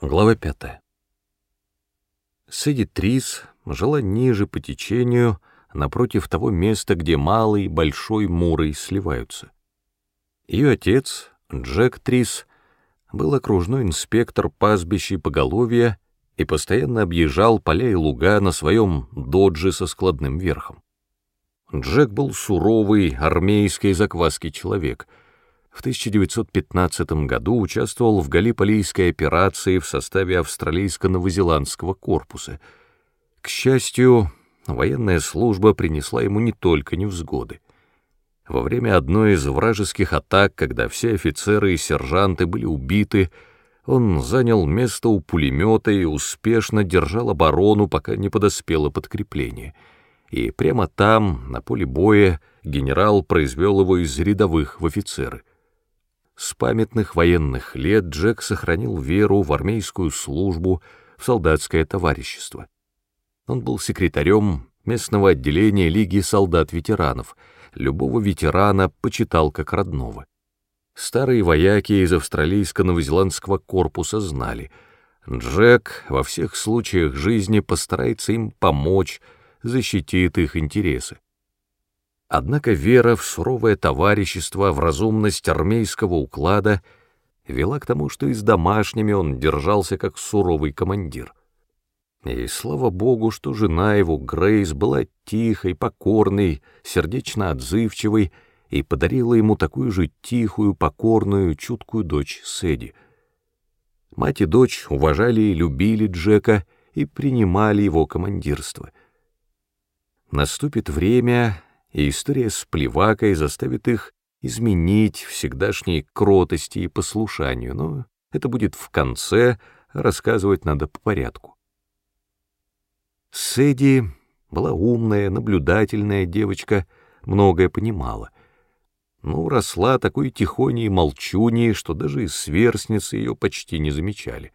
Глава пятая. Сэдди Трис жила ниже по течению, напротив того места, где малый и большой Мурой сливаются. Ее отец, Джек Трис, был окружной инспектор пастбища и поголовья и постоянно объезжал поля и луга на своем додже со складным верхом. Джек был суровый, армейский закваски человек — в 1915 году участвовал в Галиполийской операции в составе австралийско-новозеландского корпуса. К счастью, военная служба принесла ему не только невзгоды. Во время одной из вражеских атак, когда все офицеры и сержанты были убиты, он занял место у пулемета и успешно держал оборону, пока не подоспело подкрепление. И прямо там, на поле боя, генерал произвел его из рядовых в офицеры. С памятных военных лет Джек сохранил веру в армейскую службу, в солдатское товарищество. Он был секретарем местного отделения Лиги солдат-ветеранов, любого ветерана почитал как родного. Старые вояки из австралийско-новозеландского корпуса знали, Джек во всех случаях жизни постарается им помочь, защитит их интересы. Однако вера в суровое товарищество, в разумность армейского уклада вела к тому, что и с домашними он держался как суровый командир. И слава богу, что жена его, Грейс, была тихой, покорной, сердечно отзывчивой и подарила ему такую же тихую, покорную, чуткую дочь Сэдди. Мать и дочь уважали и любили Джека и принимали его командирство. Наступит время, и история с плевакой заставит их изменить всегдашней кротости и послушанию, но это будет в конце, рассказывать надо по порядку. Сэдди была умная, наблюдательная девочка, многое понимала. Ну, росла такой тихоней и молчуней, что даже и сверстницы ее почти не замечали.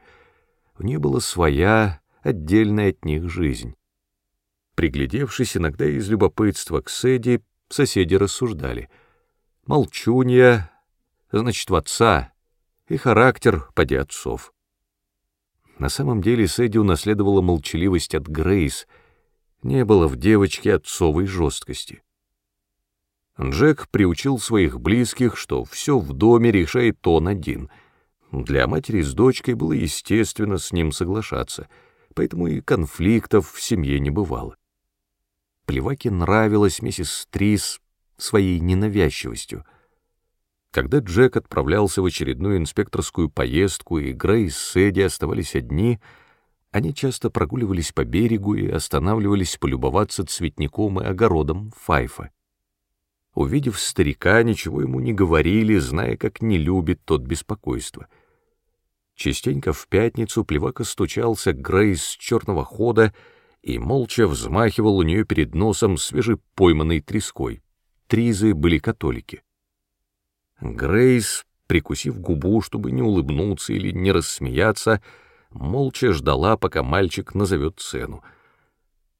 У нее была своя, отдельная от них жизнь. Приглядевшись иногда из любопытства к Сэдди, соседи рассуждали. Молчунья, значит, в отца, и характер поди отцов. На самом деле Сэдди унаследовала молчаливость от Грейс, не было в девочке отцовой жесткости. Джек приучил своих близких, что все в доме решает он один. Для матери с дочкой было естественно с ним соглашаться, поэтому и конфликтов в семье не бывало. Плеваке нравилась миссис Трис своей ненавязчивостью. Когда Джек отправлялся в очередную инспекторскую поездку, и Грей с Эдди оставались одни, они часто прогуливались по берегу и останавливались полюбоваться цветником и огородом Файфа. Увидев старика, ничего ему не говорили, зная, как не любит тот беспокойство. Частенько в пятницу Плевака стучался к Грей с черного хода, и молча взмахивал у нее перед носом свежепойманной треской. Тризы были католики. Грейс, прикусив губу, чтобы не улыбнуться или не рассмеяться, молча ждала, пока мальчик назовет цену.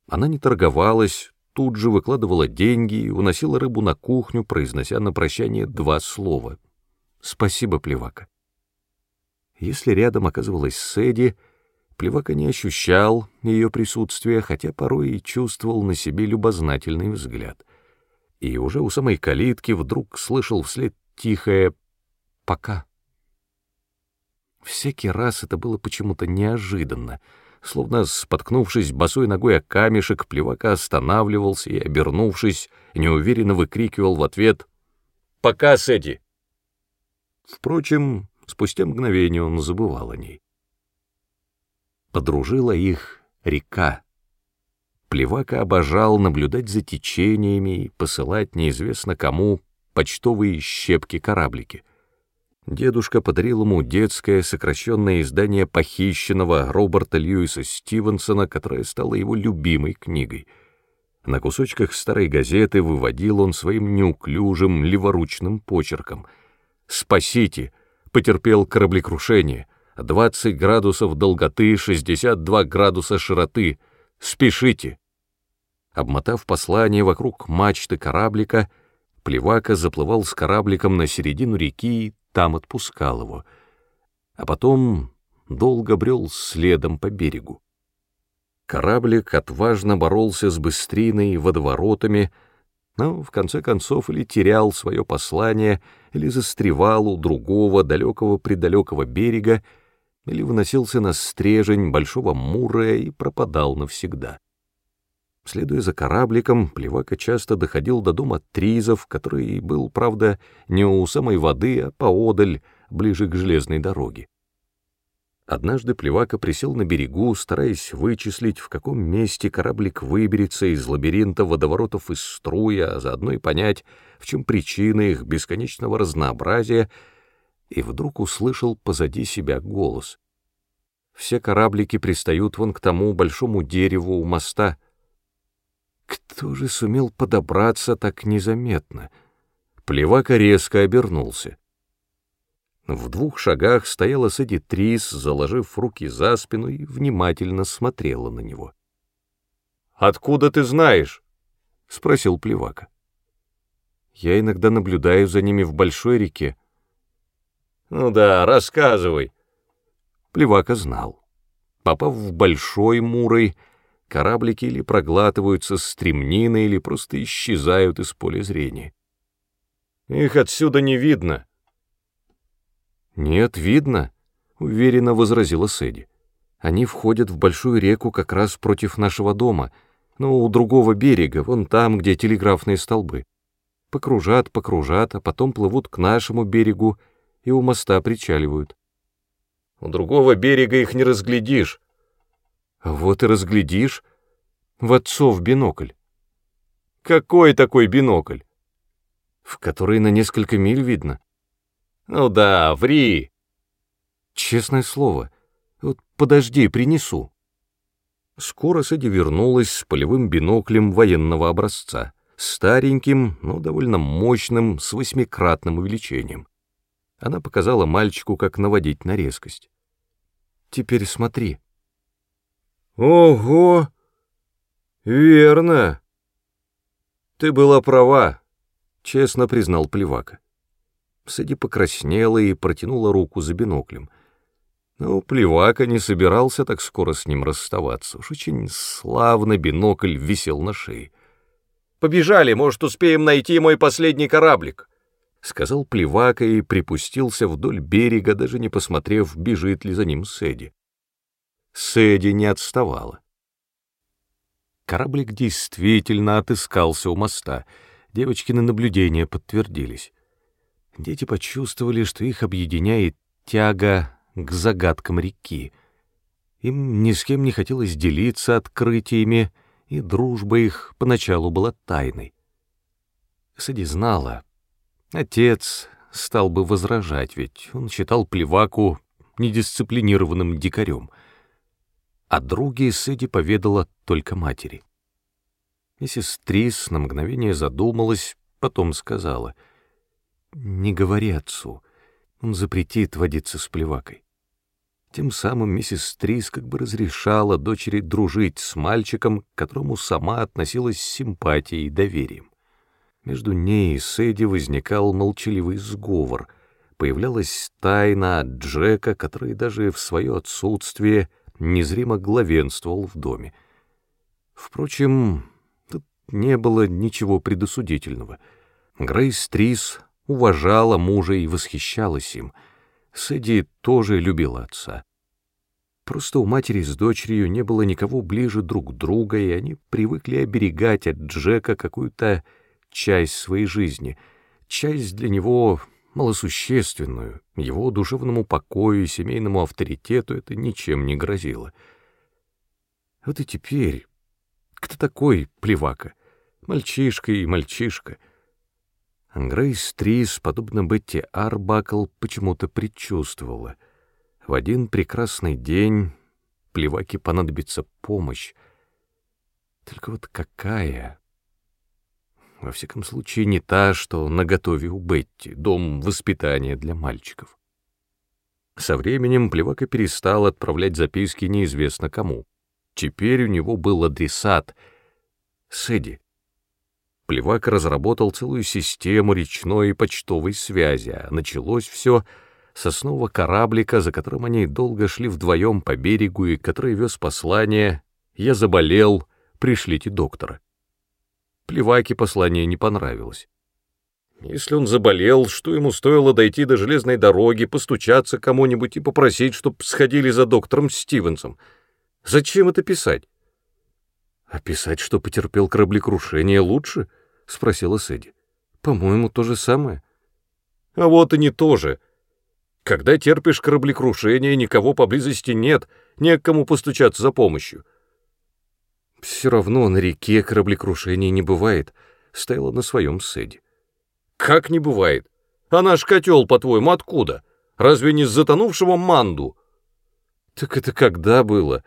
Она не торговалась, тут же выкладывала деньги и уносила рыбу на кухню, произнося на прощание два слова. «Спасибо, Плевака». Если рядом оказывалась Сэдди, Плевака не ощущал ее присутствия, хотя порой и чувствовал на себе любознательный взгляд. И уже у самой калитки вдруг слышал вслед тихое «пока». Всякий раз это было почему-то неожиданно, словно споткнувшись босой ногой о камешек, Плевака останавливался и, обернувшись, неуверенно выкрикивал в ответ «Пока, Сэдди!». Впрочем, спустя мгновение он забывал о ней подружила их река. Плевака обожал наблюдать за течениями и посылать неизвестно кому почтовые щепки-кораблики. Дедушка подарил ему детское сокращенное издание похищенного Роберта Льюиса Стивенсона, которое стало его любимой книгой. На кусочках старой газеты выводил он своим неуклюжим леворучным почерком. «Спасите! Потерпел кораблекрушение!» 20 градусов долготы, 62 градуса широты. Спешите!» Обмотав послание вокруг мачты кораблика, Плевака заплывал с корабликом на середину реки и там отпускал его. А потом долго брел следом по берегу. Кораблик отважно боролся с быстриной и водоворотами, но в конце концов или терял свое послание, или застревал у другого далекого-предалекого берега, или выносился на стрежень большого мура и пропадал навсегда. Следуя за корабликом, Плевака часто доходил до дома Тризов, который был, правда, не у самой воды, а поодаль, ближе к железной дороге. Однажды Плевака присел на берегу, стараясь вычислить, в каком месте кораблик выберется из лабиринта водоворотов и струя, а заодно и понять, в чем причина их бесконечного разнообразия, и вдруг услышал позади себя голос. Все кораблики пристают вон к тому большому дереву у моста. Кто же сумел подобраться так незаметно? Плевака резко обернулся. В двух шагах стояла Сэдди Трис, заложив руки за спину и внимательно смотрела на него. «Откуда ты знаешь?» — спросил Плевака. «Я иногда наблюдаю за ними в большой реке». «Ну да, рассказывай». Плевака знал. Попав в большой мурой, кораблики или проглатываются стремнины, или просто исчезают из поля зрения. «Их отсюда не видно», «Нет, видно», — уверенно возразила Сэдди. «Они входят в большую реку как раз против нашего дома, но у другого берега, вон там, где телеграфные столбы. Покружат, покружат, а потом плывут к нашему берегу и у моста причаливают». «У другого берега их не разглядишь». «Вот и разглядишь. В отцов бинокль». «Какой такой бинокль?» «В который на несколько миль видно». Ну да, ври. Честное слово. Вот подожди, принесу. Скоро Сэдди вернулась с полевым биноклем военного образца, стареньким, но довольно мощным, с восьмикратным увеличением. Она показала мальчику, как наводить на резкость. «Теперь смотри». «Ого! Верно. Ты была права», — честно признал Плевака. Сэдди покраснела и протянула руку за биноклем. Но Плевака не собирался так скоро с ним расставаться. Уж очень славно бинокль висел на шее. «Побежали, может, успеем найти мой последний кораблик», — сказал Плевака и припустился вдоль берега, даже не посмотрев, бежит ли за ним Сэдди. Сэдди не отставала. Кораблик действительно отыскался у моста. Девочкины наблюдения подтвердились. Дети почувствовали, что их объединяет тяга к загадкам реки. Им ни с кем не хотелось делиться открытиями, и дружба их поначалу была тайной. Сэдди знала. Отец стал бы возражать, ведь он считал Плеваку недисциплинированным дикарем. А друге Сэдди поведала только матери. Миссис Трис на мгновение задумалась, потом сказала — не говори отцу, он запретит водиться с плевакой. Тем самым миссис Стрис как бы разрешала дочери дружить с мальчиком, к которому сама относилась с симпатией и доверием. Между ней и Сэдди возникал молчаливый сговор, появлялась тайна от Джека, который даже в свое отсутствие незримо главенствовал в доме. Впрочем, тут не было ничего предосудительного. Грейс Трис уважала мужа и восхищалась им. Сэдди тоже любила отца. Просто у матери с дочерью не было никого ближе друг друга, и они привыкли оберегать от Джека какую-то часть своей жизни, часть для него малосущественную, его душевному покою и семейному авторитету это ничем не грозило. Вот и теперь, кто такой Плевака? Мальчишка и мальчишка — Грейс Трис, подобно Бетти Арбакл, почему-то предчувствовала. В один прекрасный день Плеваке понадобится помощь. Только вот какая? Во всяком случае, не та, что наготове у Бетти, дом воспитания для мальчиков. Со временем Плевака перестал отправлять записки неизвестно кому. Теперь у него был адресат — Сэдди. Плевак разработал целую систему речной и почтовой связи, а началось все соснового кораблика, за которым они долго шли вдвоем по берегу и который вез послание «Я заболел, пришлите доктора». Плеваке послание не понравилось. Если он заболел, что ему стоило дойти до железной дороги, постучаться кому-нибудь и попросить, чтоб сходили за доктором Стивенсом? Зачем это писать? — А писать, что потерпел кораблекрушение, лучше? — спросила Сэдди. — По-моему, то же самое. — А вот и не то же. Когда терпишь кораблекрушение, никого поблизости нет, не к кому постучаться за помощью. — Все равно на реке кораблекрушения не бывает, — стояла на своем Сэдди. Как не бывает? А наш котел, по-твоему, откуда? Разве не с затонувшего манду? Так это когда было?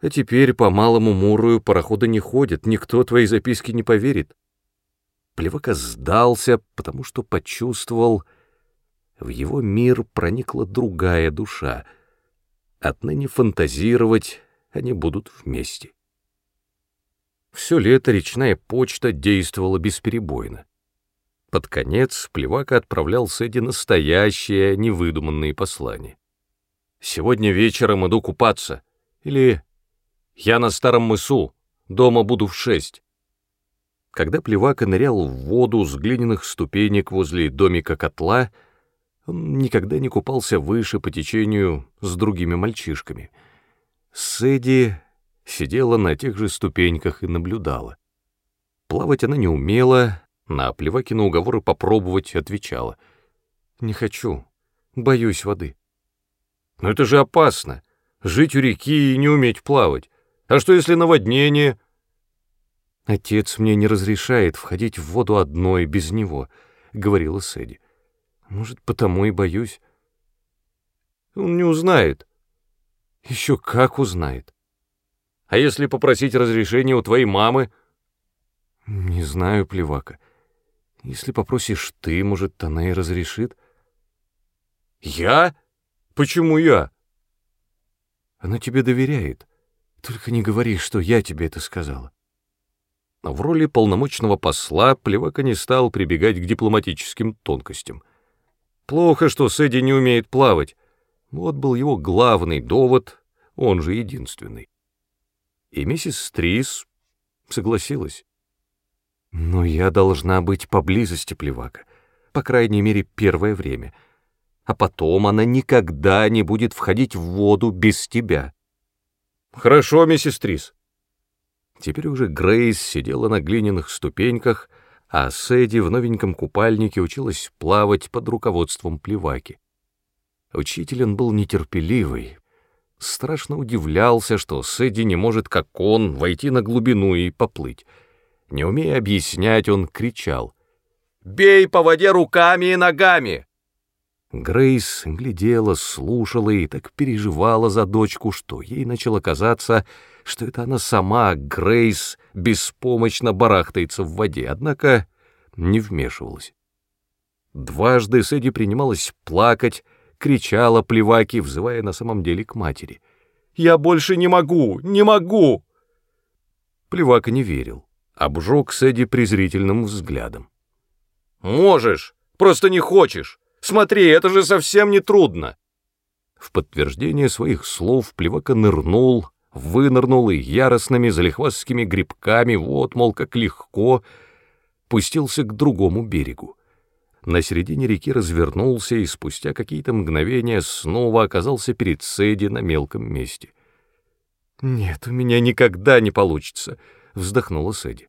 А теперь по малому Мурую пароходы не ходят, никто твои записки не поверит. Плевака сдался, потому что почувствовал, в его мир проникла другая душа. Отныне фантазировать они будут вместе. Все лето речная почта действовала бесперебойно. Под конец Плевака отправлял Сэдди настоящие, невыдуманные послания. «Сегодня вечером иду купаться» или «Я на старом мысу, дома буду в шесть». Когда Плевака нырял в воду с глиняных ступенек возле домика котла, он никогда не купался выше по течению с другими мальчишками. Сэдди сидела на тех же ступеньках и наблюдала. Плавать она не умела, на Плевакина уговоры попробовать отвечала. «Не хочу. Боюсь воды». «Но это же опасно. Жить у реки и не уметь плавать. А что, если наводнение?» «Отец мне не разрешает входить в воду одной, без него», — говорила Сэдди. «Может, потому и боюсь». «Он не узнает». «Еще как узнает». «А если попросить разрешения у твоей мамы?» «Не знаю, Плевака. Если попросишь ты, может, она и разрешит. Я? Почему я? Она тебе доверяет. Только не говори, что я тебе это сказала. В роли полномочного посла Плевака не стал прибегать к дипломатическим тонкостям. Плохо, что Сэдди не умеет плавать. Вот был его главный довод, он же единственный. И миссис Стрис согласилась. Но я должна быть поблизости Плевака, по крайней мере, первое время. А потом она никогда не будет входить в воду без тебя. Хорошо, миссис Трис. Теперь уже Грейс сидела на глиняных ступеньках, а Сэдди в новеньком купальнике училась плавать под руководством Плеваки. Учитель он был нетерпеливый, страшно удивлялся, что Сэдди не может, как он, войти на глубину и поплыть. Не умея объяснять, он кричал. «Бей по воде руками и ногами!» Грейс глядела, слушала и так переживала за дочку, что ей начало казаться, что это она сама, Грейс, беспомощно барахтается в воде, однако не вмешивалась. Дважды Сэдди принималась плакать, кричала плеваки, взывая на самом деле к матери. «Я больше не могу! Не могу!» Плевака не верил обжег Сэдди презрительным взглядом. «Можешь, просто не хочешь. Смотри, это же совсем не трудно». В подтверждение своих слов Плевака нырнул, вынырнул и яростными залихвастскими грибками, вот, мол, как легко, пустился к другому берегу. На середине реки развернулся и спустя какие-то мгновения снова оказался перед Сэдди на мелком месте. «Нет, у меня никогда не получится», — вздохнула Сэдди.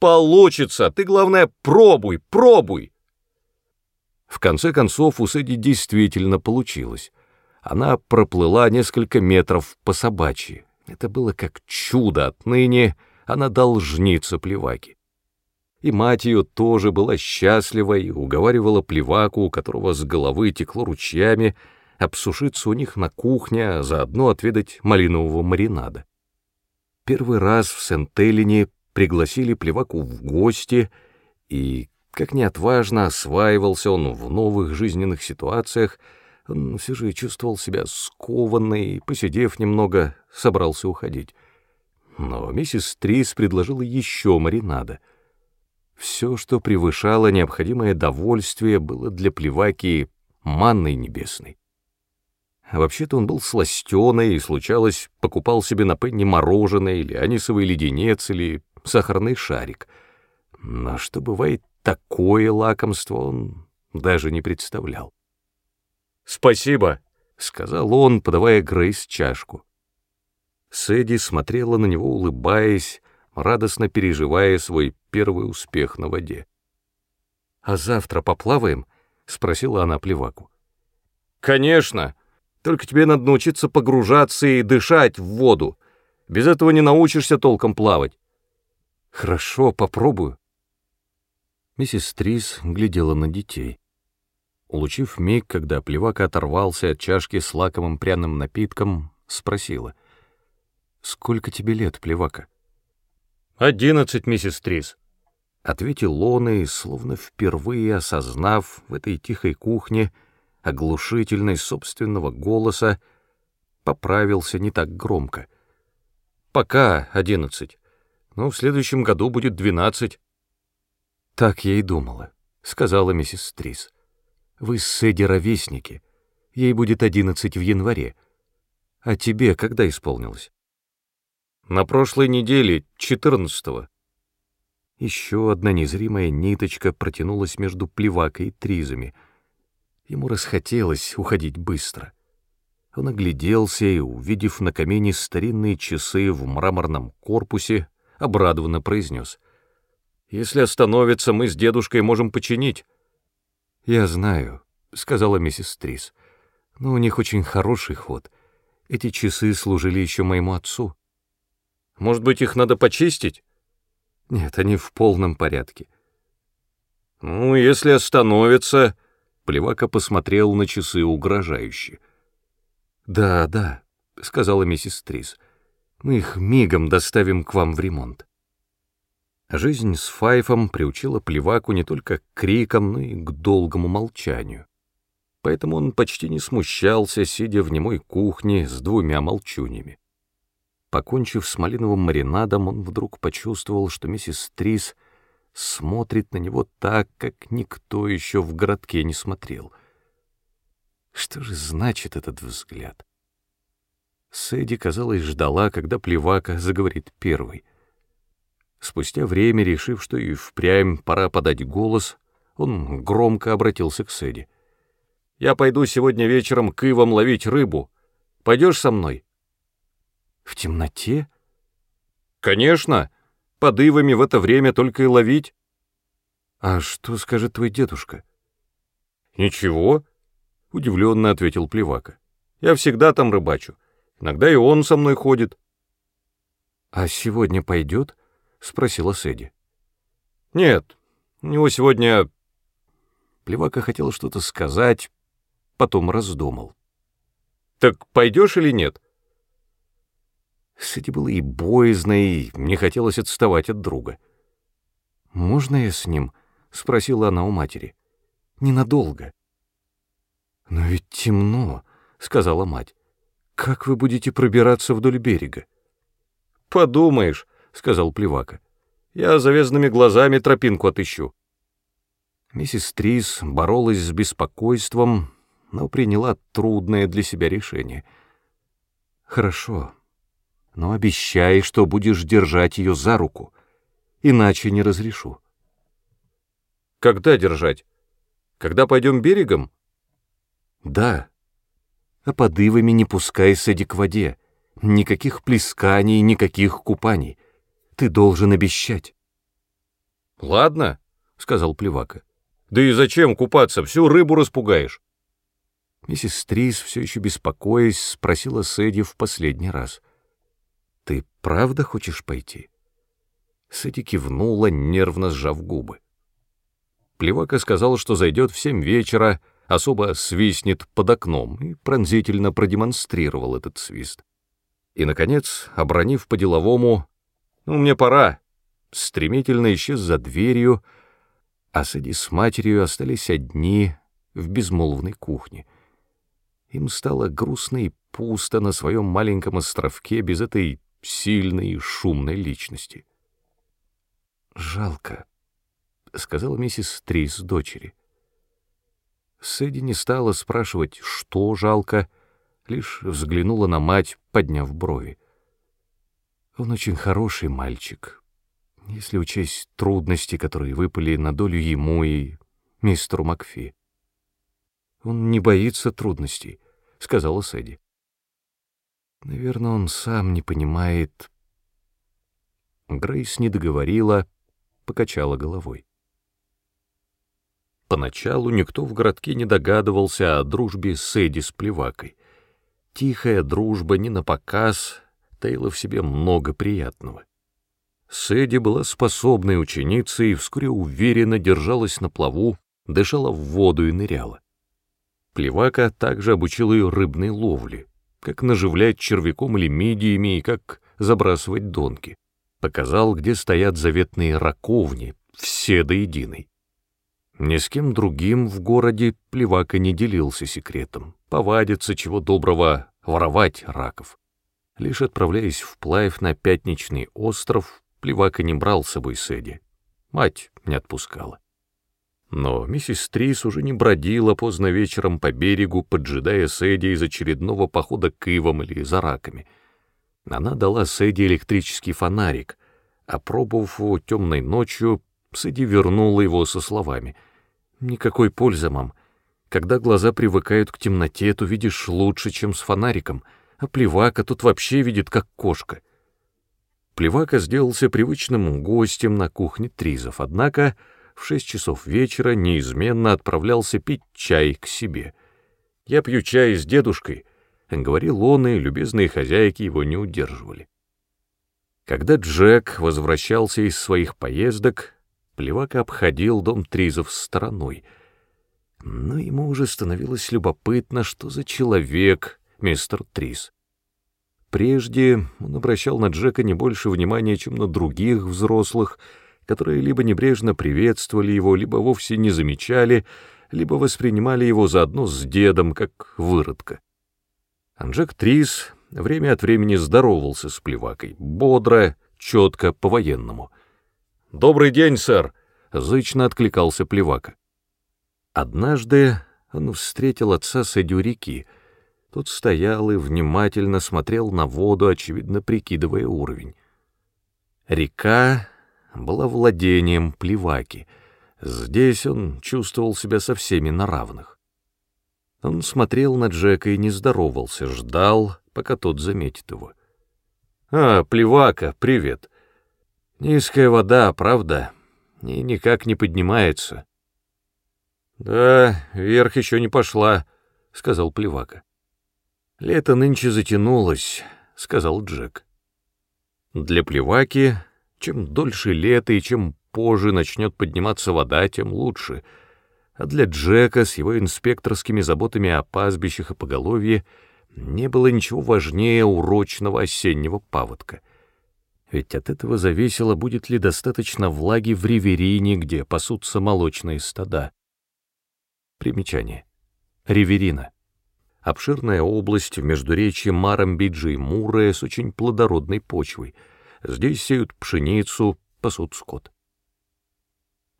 Получится! Ты, главное, пробуй, пробуй!» В конце концов, у Сэдди действительно получилось. Она проплыла несколько метров по собачьи. Это было как чудо отныне, она должница плеваки. И мать ее тоже была счастлива и уговаривала плеваку, у которого с головы текло ручьями, обсушиться у них на кухне, а заодно отведать малинового маринада. Первый раз в Сент-Элине пригласили Плеваку в гости, и, как неотважно осваивался он в новых жизненных ситуациях, он все же чувствовал себя скованный и, посидев немного, собрался уходить. Но миссис Трис предложила еще маринада. Все, что превышало необходимое довольствие, было для Плеваки манной небесной. А вообще-то он был сластеный и, случалось, покупал себе на пенни мороженое или анисовый леденец или сахарный шарик. Но что бывает такое лакомство, он даже не представлял. «Спасибо», — сказал он, подавая Грейс чашку. Сэдди смотрела на него, улыбаясь, радостно переживая свой первый успех на воде. «А завтра поплаваем?» — спросила она плеваку. «Конечно! Только тебе надо научиться погружаться и дышать в воду. Без этого не научишься толком плавать». «Хорошо, попробую». Миссис Трис глядела на детей. Улучив миг, когда плевака оторвался от чашки с лакомым пряным напитком, спросила. «Сколько тебе лет, плевака?» «Одиннадцать, миссис Трис», — ответил он, и, словно впервые осознав в этой тихой кухне оглушительность собственного голоса, поправился не так громко. «Пока одиннадцать, но в следующем году будет двенадцать». «Так я и думала», — сказала миссис Трис. Вы с Эдди ровесники. Ей будет одиннадцать в январе. А тебе когда исполнилось? На прошлой неделе, четырнадцатого. Еще одна незримая ниточка протянулась между плевакой и тризами. Ему расхотелось уходить быстро. Он огляделся и, увидев на камине старинные часы в мраморном корпусе, обрадованно произнес. «Если остановится, мы с дедушкой можем починить». «Я знаю», — сказала миссис Трис, — «но у них очень хороший ход. Эти часы служили еще моему отцу». «Может быть, их надо почистить?» «Нет, они в полном порядке». «Ну, если остановится...» — Плевака посмотрел на часы угрожающе. «Да, да», — сказала миссис Трис, — «мы их мигом доставим к вам в ремонт». Жизнь с Файфом приучила Плеваку не только к крикам, но и к долгому молчанию. Поэтому он почти не смущался, сидя в немой кухне с двумя молчунями. Покончив с малиновым маринадом, он вдруг почувствовал, что миссис Трис смотрит на него так, как никто еще в городке не смотрел. Что же значит этот взгляд? Сэдди, казалось, ждала, когда Плевака заговорит первый. Спустя время, решив, что и впрямь пора подать голос, он громко обратился к Сэдди. «Я пойду сегодня вечером к Ивам ловить рыбу. Пойдешь со мной?» «В темноте?» «Конечно. Под Ивами в это время только и ловить». «А что скажет твой дедушка?» «Ничего», — удивленно ответил Плевака. «Я всегда там рыбачу. Иногда и он со мной ходит». «А сегодня пойдет?» — спросила Сэдди. «Нет, у него сегодня...» Плевака хотел что-то сказать, потом раздумал. «Так пойдешь или нет?» Сэдди было и боязно, и не хотелось отставать от друга. «Можно я с ним?» — спросила она у матери. «Ненадолго». «Но ведь темно», — сказала мать. «Как вы будете пробираться вдоль берега?» «Подумаешь», — сказал Плевака. «Я завязанными глазами тропинку отыщу». Миссис Трис боролась с беспокойством, но приняла трудное для себя решение. «Хорошо, но обещай, что будешь держать ее за руку, иначе не разрешу». «Когда держать? Когда пойдем берегом?» «Да. А под ивами не пускай Сэдди к воде. Никаких плесканий, никаких купаний. Ты должен обещать. — Ладно, — сказал Плевака. — Да и зачем купаться? Всю рыбу распугаешь. Миссис Стрис, все еще беспокоясь, спросила Сэдди в последний раз. — правда хочешь пойти? Сэдди кивнула, нервно сжав губы. Плевака сказал, что зайдет в семь вечера, особо свистнет под окном, и пронзительно продемонстрировал этот свист. И, наконец, обронив по-деловому, «Ну, мне пора», стремительно исчез за дверью, а Сэдди с матерью остались одни в безмолвной кухне. Им стало грустно и пусто на своем маленьком островке без этой сильной и шумной личности. «Жалко», — сказала миссис Трис дочери. Сэдди не стала спрашивать, что жалко, лишь взглянула на мать, подняв брови. Он очень хороший мальчик, если учесть трудности, которые выпали на долю ему и мистеру Макфи. Он не боится трудностей, — сказала Сэдди. Наверное, он сам не понимает. Грейс не договорила, покачала головой. Поначалу никто в городке не догадывался о дружбе с Эдди с Плевакой. Тихая дружба не показ таила в себе много приятного. Сэдди была способной ученицей и вскоре уверенно держалась на плаву, дышала в воду и ныряла. Плевака также обучил ее рыбной ловле, как наживлять червяком или мидиями и как забрасывать донки. Показал, где стоят заветные раковни, все до единой. Ни с кем другим в городе Плевака не делился секретом, повадится чего доброго воровать раков. Лишь отправляясь вплавь на Пятничный остров, Плевака не брал с собой Сэдди. Мать не отпускала. Но миссис Трис уже не бродила поздно вечером по берегу, поджидая Сэдди из очередного похода к ивам или за раками. Она дала Сэдди электрический фонарик, а пробовав его темной ночью, Сэдди вернула его со словами — Никакой пользы, мам. Когда глаза привыкают к темноте, то видишь лучше, чем с фонариком, а плевака тут вообще видит, как кошка. Плевака сделался привычным гостем на кухне Тризов, однако в шесть часов вечера неизменно отправлялся пить чай к себе. «Я пью чай с дедушкой», — говорил он, и любезные хозяйки его не удерживали. Когда Джек возвращался из своих поездок, Плевака обходил дом Тризов стороной. Но ему уже становилось любопытно, что за человек мистер Триз. Прежде он обращал на Джека не больше внимания, чем на других взрослых, которые либо небрежно приветствовали его, либо вовсе не замечали, либо воспринимали его заодно с дедом, как выродка. А Джек Трис время от времени здоровался с плевакой, бодро, четко, по-военному — «Добрый день, сэр!» — зычно откликался Плевака. Однажды он встретил отца с реки. Тот стоял и внимательно смотрел на воду, очевидно, прикидывая уровень. Река была владением Плеваки. Здесь он чувствовал себя со всеми на равных. Он смотрел на Джека и не здоровался, ждал, пока тот заметит его. «А, Плевака, привет!» Низкая вода, правда, и никак не поднимается. Да, вверх еще не пошла, сказал Плевака. Лето нынче затянулось, сказал Джек. Для Плеваки, чем дольше лето и чем позже начнет подниматься вода, тем лучше. А для Джека с его инспекторскими заботами о пастбищах и поголовье не было ничего важнее урочного осеннего паводка — ведь от этого зависело, будет ли достаточно влаги в Риверине, где пасутся молочные стада. Примечание. Риверина. Обширная область в междуречье Марамбиджи и Муре с очень плодородной почвой. Здесь сеют пшеницу, пасут скот.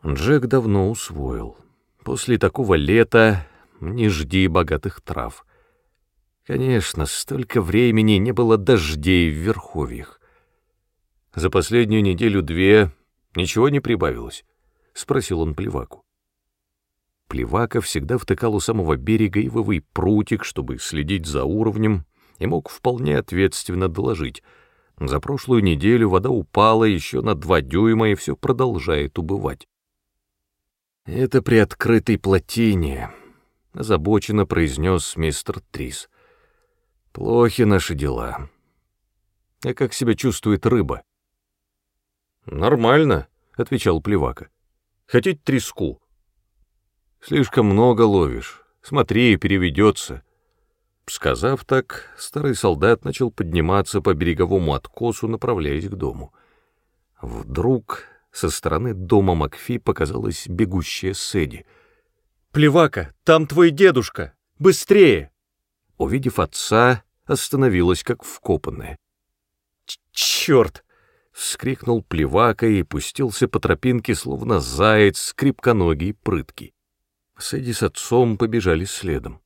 Джек давно усвоил. После такого лета не жди богатых трав. Конечно, столько времени не было дождей в верховьях. За последнюю неделю-две ничего не прибавилось? — спросил он Плеваку. Плевака всегда втыкал у самого берега ивовый прутик, чтобы следить за уровнем, и мог вполне ответственно доложить. За прошлую неделю вода упала еще на два дюйма, и все продолжает убывать. «Это при открытой плотине», — озабоченно произнес мистер Трис. «Плохи наши дела. А как себя чувствует рыба?» «Нормально», — отвечал Плевака. «Хотите треску?» «Слишком много ловишь. Смотри, переведется». Сказав так, старый солдат начал подниматься по береговому откосу, направляясь к дому. Вдруг со стороны дома Макфи показалась бегущая Сэдди. «Плевака, там твой дедушка! Быстрее!» Увидев отца, остановилась как вкопанная. «Черт!» вскрикнул плевака и пустился по тропинке, словно заяц, скрипконогий, прыткий. Сэдди с отцом побежали следом.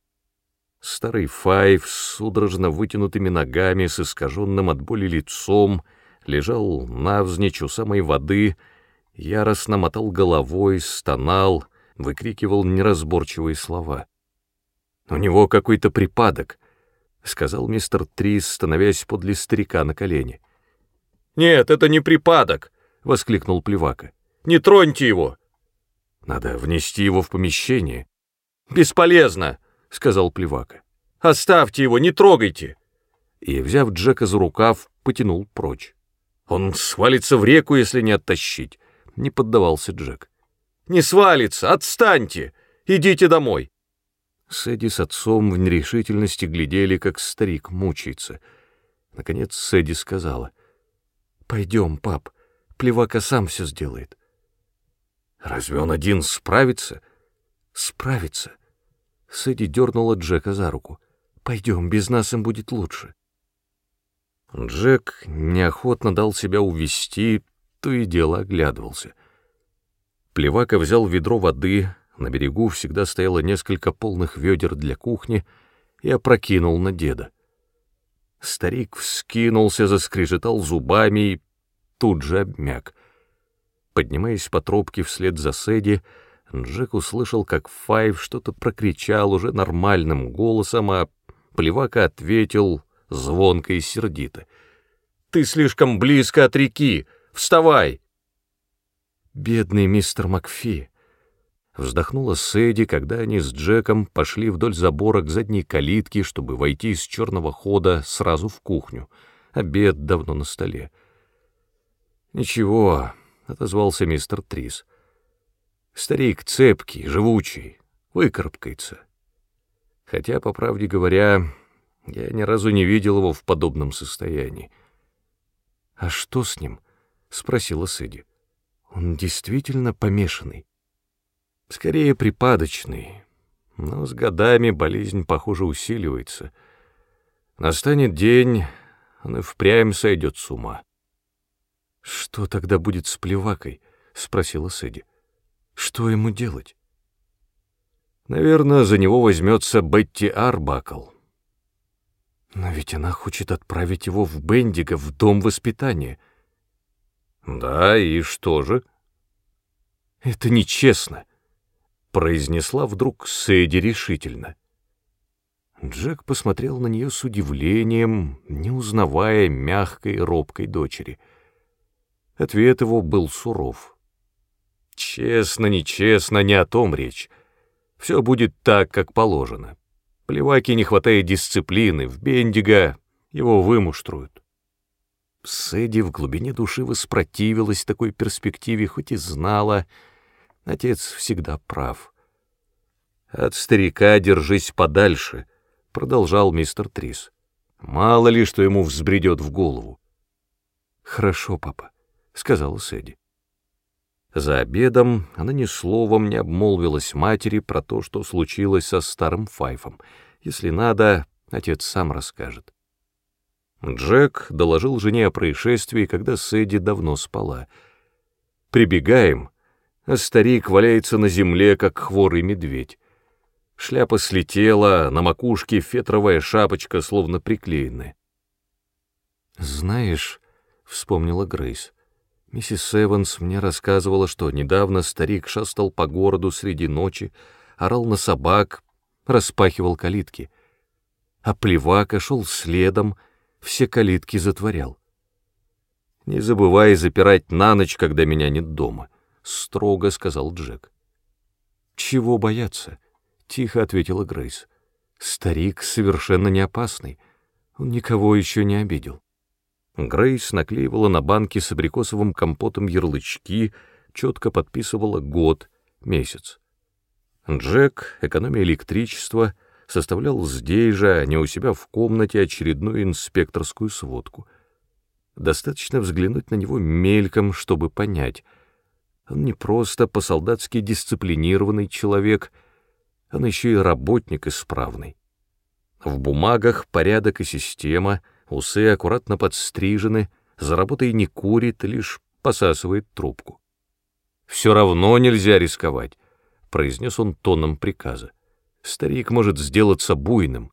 Старый Файв с судорожно вытянутыми ногами, с искаженным от боли лицом, лежал навзничь у самой воды, яростно мотал головой, стонал, выкрикивал неразборчивые слова. «У него какой-то припадок», — сказал мистер Трис, становясь подле старика на колени. «Нет, это не припадок!» — воскликнул Плевака. «Не троньте его!» «Надо внести его в помещение». «Бесполезно!» — сказал Плевака. «Оставьте его, не трогайте!» И, взяв Джека за рукав, потянул прочь. «Он свалится в реку, если не оттащить», — не поддавался Джек. «Не свалится! Отстаньте! Идите домой!» Сэдди с отцом в нерешительности глядели, как старик мучается. Наконец Сэдди сказала. «Пойдем, пап, Плевака сам все сделает». «Разве он один справится?» «Справится». Сэдди дернула Джека за руку. «Пойдем, без нас им будет лучше». Джек неохотно дал себя увести, то и дело оглядывался. Плевака взял ведро воды, на берегу всегда стояло несколько полных ведер для кухни, и опрокинул на деда. Старик вскинулся, заскрежетал зубами и тут же обмяк. Поднимаясь по тропке вслед за Сэдди, Джек услышал, как Файв что-то прокричал уже нормальным голосом, а Плевака ответил звонко и сердито. «Ты слишком близко от реки! Вставай!» «Бедный мистер Макфи!» Вздохнула Сэдди, когда они с Джеком пошли вдоль забора к задней калитке, чтобы войти из черного хода сразу в кухню. Обед давно на столе. «Ничего», — отозвался мистер Трис. «Старик цепкий, живучий, выкарабкается. Хотя, по правде говоря, я ни разу не видел его в подобном состоянии». «А что с ним?» — спросила Сэдди. «Он действительно помешанный?» Скорее припадочный, но с годами болезнь, похоже, усиливается. Настанет день, он и впрямь сойдет с ума. «Что тогда будет с плевакой?» — спросила Сэдди. «Что ему делать?» «Наверное, за него возьмется Бетти Арбакл». «Но ведь она хочет отправить его в Бендиго, в дом воспитания». «Да, и что же?» «Это нечестно» произнесла вдруг Сэдди решительно. Джек посмотрел на нее с удивлением, не узнавая мягкой робкой дочери. Ответ его был суров. «Честно, нечестно, не о том речь. Все будет так, как положено. Плеваки не хватает дисциплины, в Бендиго его вымуштруют». Сэдди в глубине души воспротивилась такой перспективе, хоть и знала, Отец всегда прав. «От старика держись подальше», — продолжал мистер Трис. «Мало ли, что ему взбредет в голову». «Хорошо, папа», — сказала Сэдди. За обедом она ни словом не обмолвилась матери про то, что случилось со старым Файфом. Если надо, отец сам расскажет. Джек доложил жене о происшествии, когда Сэдди давно спала. «Прибегаем», а старик валяется на земле, как хворый медведь. Шляпа слетела, на макушке фетровая шапочка, словно приклеенная. «Знаешь», — вспомнила Грейс, — «миссис Эванс мне рассказывала, что недавно старик шастал по городу среди ночи, орал на собак, распахивал калитки, а плевака шел следом, все калитки затворял. Не забывай запирать на ночь, когда меня нет дома строго сказал Джек. «Чего бояться?» — тихо ответила Грейс. «Старик совершенно не опасный. Он никого еще не обидел». Грейс наклеивала на банки с абрикосовым компотом ярлычки, четко подписывала год, месяц. Джек, экономия электричества, составлял здесь же, а не у себя в комнате, очередную инспекторскую сводку. Достаточно взглянуть на него мельком, чтобы понять — он не просто по-солдатски дисциплинированный человек, он еще и работник исправный. В бумагах порядок и система, усы аккуратно подстрижены, за работой не курит, лишь посасывает трубку. Все равно нельзя рисковать. произнес он тоном приказа. «Старик может сделаться буйным».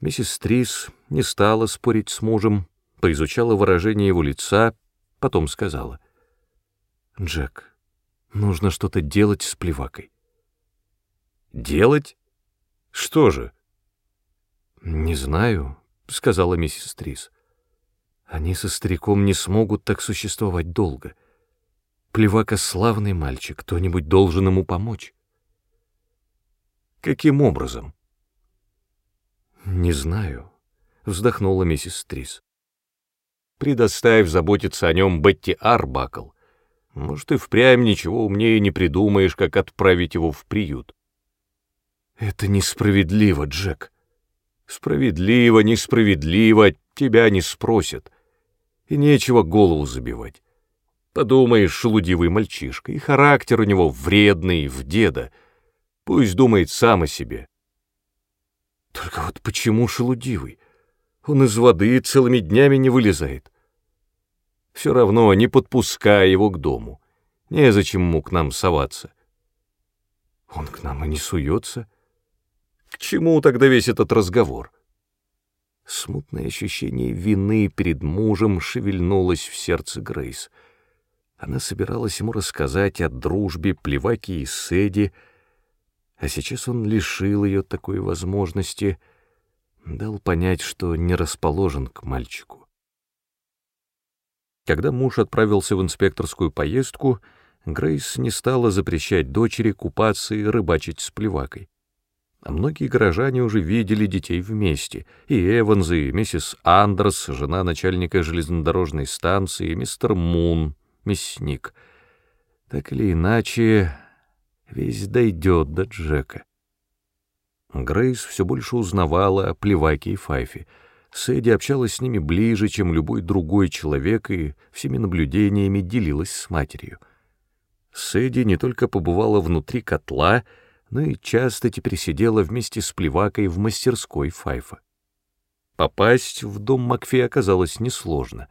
Миссис Стрис не стала спорить с мужем, поизучала выражение его лица, потом сказала. «Джек, нужно что-то делать с плевакой». «Делать? Что же?» «Не знаю», — сказала миссис Стрис. «Они со стариком не смогут так существовать долго». Плевака славный мальчик, кто-нибудь должен ему помочь. Каким образом? Не знаю, вздохнула миссис Стрис. Предоставь заботиться о нем Бетти Арбакл. Может, и впрямь ничего умнее не придумаешь, как отправить его в приют. Это несправедливо, Джек. Справедливо, несправедливо, тебя не спросят. И нечего голову забивать. Подумаешь, шелудивый мальчишка, и характер у него вредный, в деда. Пусть думает сам о себе. Только вот почему шелудивый? Он из воды целыми днями не вылезает. Все равно не подпускай его к дому. Незачем ему к нам соваться. Он к нам и не суется. К чему тогда весь этот разговор? Смутное ощущение вины перед мужем шевельнулось в сердце Грейс — она собиралась ему рассказать о дружбе Плеваки и Седи, а сейчас он лишил ее такой возможности, дал понять, что не расположен к мальчику. Когда муж отправился в инспекторскую поездку, Грейс не стала запрещать дочери купаться и рыбачить с Плевакой. А многие горожане уже видели детей вместе, и Эванзы, и миссис Андерс, жена начальника железнодорожной станции, мистер Мун, мясник. Так или иначе, весь дойдет до Джека. Грейс все больше узнавала о Плеваке и Файфе. Сэдди общалась с ними ближе, чем любой другой человек, и всеми наблюдениями делилась с матерью. Сэдди не только побывала внутри котла, но и часто теперь сидела вместе с Плевакой в мастерской Файфа. Попасть в дом Макфи оказалось несложно.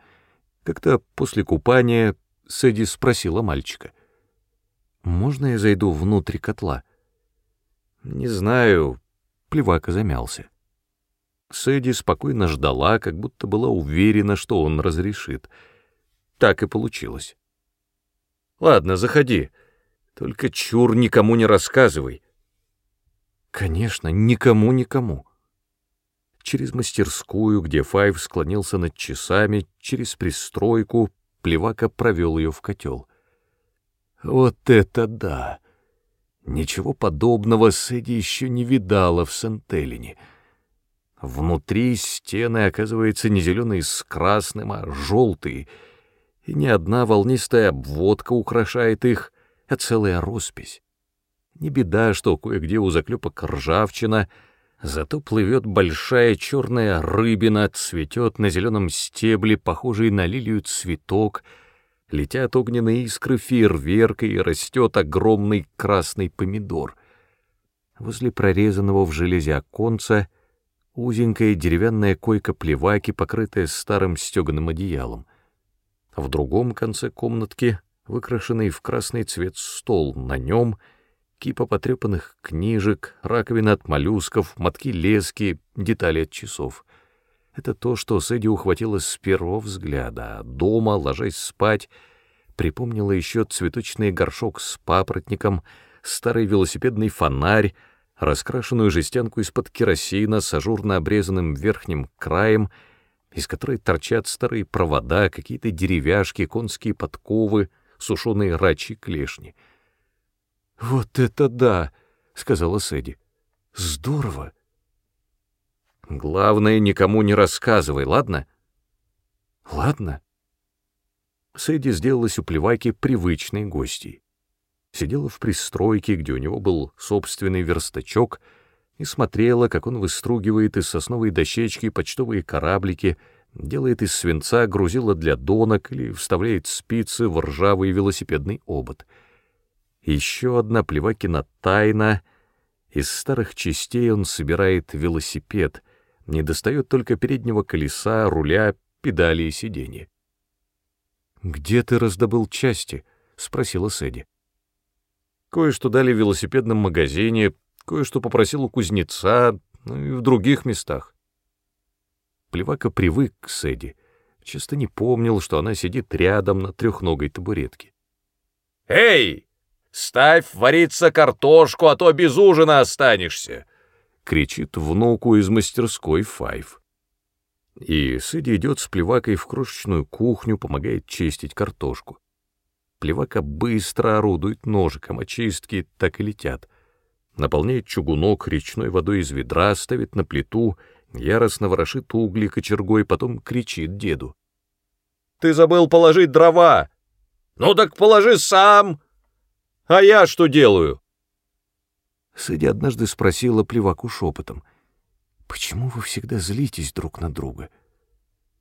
Как-то после купания Сэдди спросила мальчика. «Можно я зайду внутрь котла?» «Не знаю». Плевака замялся. Сэдди спокойно ждала, как будто была уверена, что он разрешит. Так и получилось. «Ладно, заходи. Только чур никому не рассказывай». «Конечно, никому-никому». Через мастерскую, где Файв склонился над часами, через пристройку, Плевака провел ее в котел. Вот это да! Ничего подобного Сэдди еще не видала в Сент-Элине. Внутри стены, оказывается, не зеленые с красным, а желтые, и ни одна волнистая обводка украшает их, а целая роспись. Не беда, что кое-где у заклепок ржавчина — Зато плывет большая черная рыбина, цветет на зеленом стебле, похожий на лилию цветок, летят огненные искры фейерверка и растет огромный красный помидор. Возле прорезанного в железе оконца узенькая деревянная койка плеваки, покрытая старым стеганым одеялом. В другом конце комнатки выкрашенный в красный цвет стол, на нем — кипа потрепанных книжек, раковина от моллюсков, мотки лески, детали от часов. Это то, что Сэдди ухватила с первого взгляда, а дома, ложась спать, припомнила еще цветочный горшок с папоротником, старый велосипедный фонарь, раскрашенную жестянку из-под керосина с ажурно обрезанным верхним краем, из которой торчат старые провода, какие-то деревяшки, конские подковы, сушеные рачьи клешни — «Вот это да!» — сказала Сэдди. «Здорово!» «Главное, никому не рассказывай, ладно?» «Ладно». Сэдди сделалась у Плеваки привычной гостьей. Сидела в пристройке, где у него был собственный верстачок, и смотрела, как он выстругивает из сосновой дощечки почтовые кораблики, делает из свинца грузила для донок или вставляет спицы в ржавый велосипедный обод — еще одна Плевакина тайна. Из старых частей он собирает велосипед, не достает только переднего колеса, руля, педали и сиденья. «Где ты раздобыл части?» — спросила Сэдди. Кое-что дали в велосипедном магазине, кое-что попросил у кузнеца, ну и в других местах. Плевака привык к Сэдди, часто не помнил, что она сидит рядом на трехногой табуретке. «Эй, ставь вариться картошку, а то без ужина останешься!» — кричит внуку из мастерской Файв. И Сэдди идет с плевакой в крошечную кухню, помогает чистить картошку. Плевака быстро орудует ножиком, очистки так и летят. Наполняет чугунок речной водой из ведра, ставит на плиту, яростно ворошит угли кочергой, потом кричит деду. «Ты забыл положить дрова! Ну так положи сам! А я что делаю?» Сэдди однажды спросила Плеваку шепотом, «Почему вы всегда злитесь друг на друга?»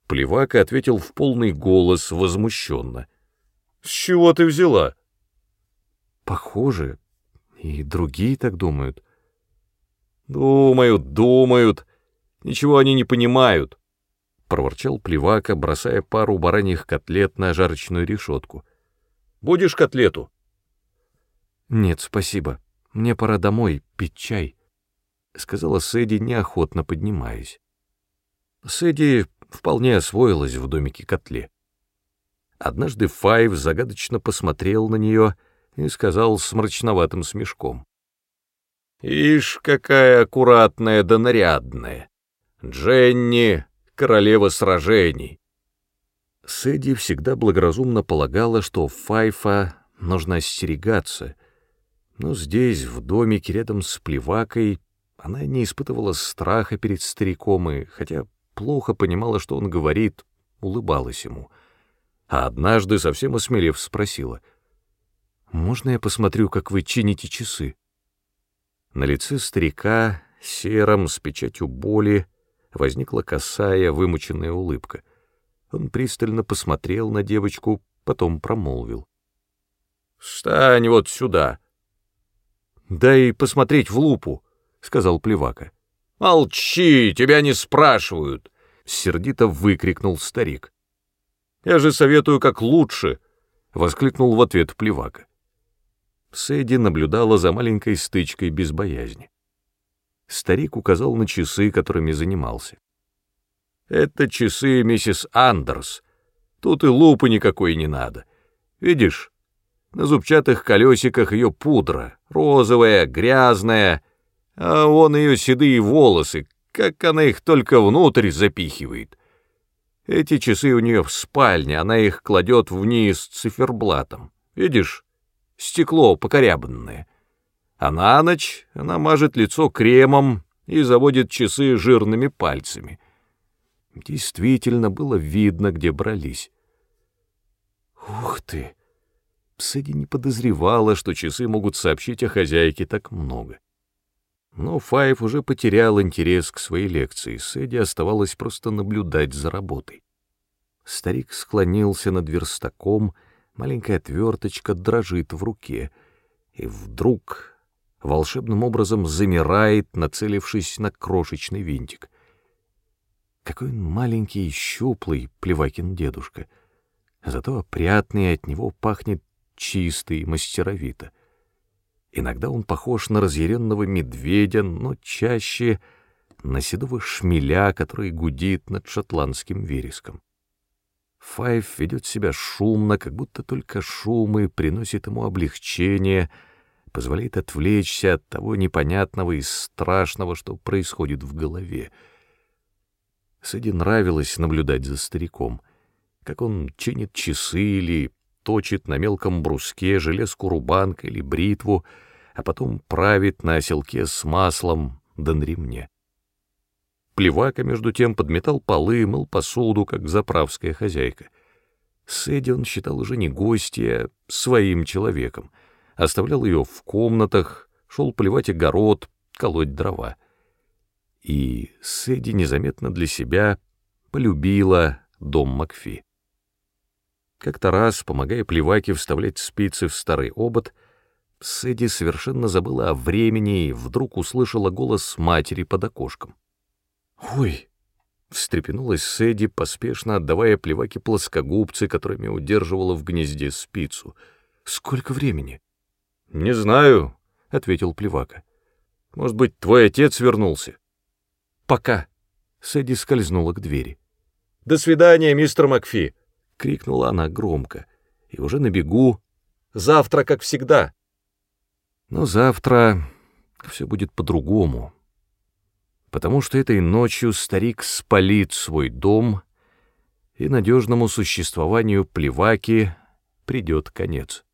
Плевака ответил в полный голос, возмущенно — с чего ты взяла? Похоже, и другие так думают. Думают, думают. Ничего они не понимают. Проворчал Плевака, бросая пару бараньих котлет на жарочную решетку. Будешь котлету? Нет, спасибо. Мне пора домой пить чай, сказала Сэдди, неохотно поднимаясь. Сэдди вполне освоилась в домике котле. Однажды Файв загадочно посмотрел на нее и сказал с мрачноватым смешком. «Ишь, какая аккуратная да нарядная! Дженни — королева сражений!» Сэдди всегда благоразумно полагала, что Файфа нужно остерегаться, но здесь, в домике рядом с плевакой, она не испытывала страха перед стариком и, хотя плохо понимала, что он говорит, улыбалась ему — а однажды, совсем осмелев, спросила, «Можно я посмотрю, как вы чините часы?» На лице старика, сером, с печатью боли, возникла косая, вымученная улыбка. Он пристально посмотрел на девочку, потом промолвил. «Встань вот сюда!» «Дай посмотреть в лупу», — сказал Плевака. «Молчи, тебя не спрашивают!» — сердито выкрикнул старик. Я же советую как лучше!» — воскликнул в ответ Плевака. Сэдди наблюдала за маленькой стычкой без боязни. Старик указал на часы, которыми занимался. «Это часы миссис Андерс. Тут и лупы никакой не надо. Видишь, на зубчатых колесиках ее пудра, розовая, грязная, а вон ее седые волосы, как она их только внутрь запихивает. Эти часы у нее в спальне, она их кладет вниз циферблатом. Видишь, стекло покорябанное. А на ночь она мажет лицо кремом и заводит часы жирными пальцами. Действительно было видно, где брались. Ух ты! Сэдди не подозревала, что часы могут сообщить о хозяйке так много. Но Файв уже потерял интерес к своей лекции, Сэдди оставалось просто наблюдать за работой. Старик склонился над верстаком, маленькая отверточка дрожит в руке, и вдруг волшебным образом замирает, нацелившись на крошечный винтик. Какой он маленький и щуплый, Плевакин дедушка, зато опрятный от него пахнет чистый и мастеровито. Иногда он похож на разъяренного медведя, но чаще на седого шмеля, который гудит над шотландским вереском. Файв ведет себя шумно, как будто только шумы приносят ему облегчение, позволяет отвлечься от того непонятного и страшного, что происходит в голове. Сэдди нравилось наблюдать за стариком, как он чинит часы или точит на мелком бруске железку рубанка или бритву, а потом правит на оселке с маслом да на ремне. Плевака, между тем, подметал полы, мыл посуду, как заправская хозяйка. Сэдди он считал уже не гостья, а своим человеком. Оставлял ее в комнатах, шел поливать огород, колоть дрова. И Сэдди незаметно для себя полюбила дом Макфи. Как-то раз, помогая Плеваке вставлять спицы в старый обод, Сэдди совершенно забыла о времени и вдруг услышала голос матери под окошком. «Ой!» — встрепенулась Сэдди, поспешно отдавая плеваки плоскогубцы, которыми удерживала в гнезде спицу. «Сколько времени?» «Не знаю», — ответил Плевака. «Может быть, твой отец вернулся?» «Пока». Сэдди скользнула к двери. «До свидания, мистер Макфи!» — крикнула она громко. И уже на бегу. «Завтра, как всегда!» Но завтра все будет по-другому. Потому что этой ночью старик спалит свой дом, и надежному существованию плеваки придет конец.